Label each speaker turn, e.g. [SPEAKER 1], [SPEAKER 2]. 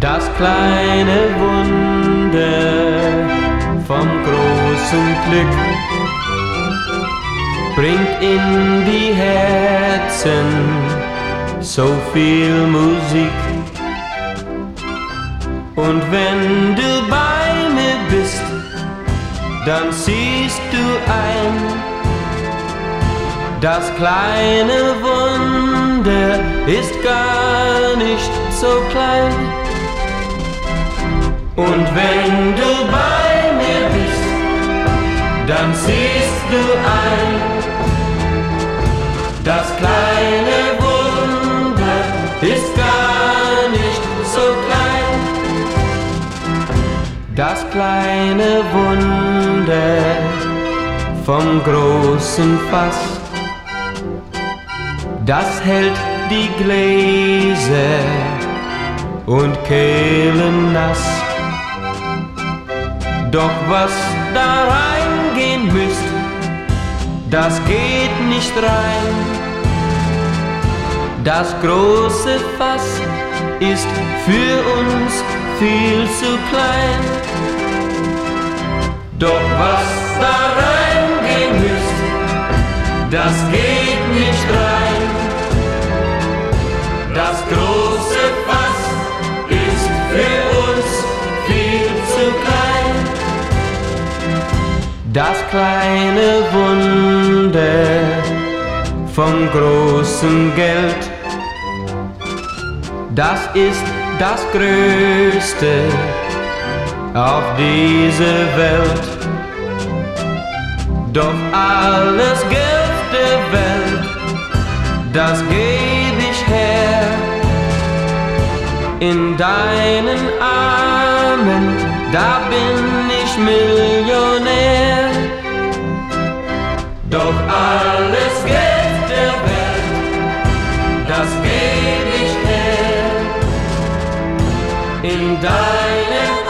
[SPEAKER 1] Das kleine Wunder vom großen Glück bringt in die Herzen so viel Musik. Und wenn du bei mir bist, dann siehst du ein, das kleine Wunder ist gar nicht so klein. Und wenn du bei mir bist, dann siehst du ein, das kleine Wunder ist gar nicht so klein. Das kleine Wunder vom großen Fass, das hält die Gläser und Kehlen nass. Doch was da reingehen müsst, das geht nicht rein. Das große Fass ist für uns viel zu klein. Doch was Das kleine Wunder vom großen Geld, das ist das Größte auf dieser Welt. Doch alles Geld der Welt, das geb ich her. In deinen Armen, da bin ich Millionär. Doch alles Geld der Welt, das geb ich her. In deinen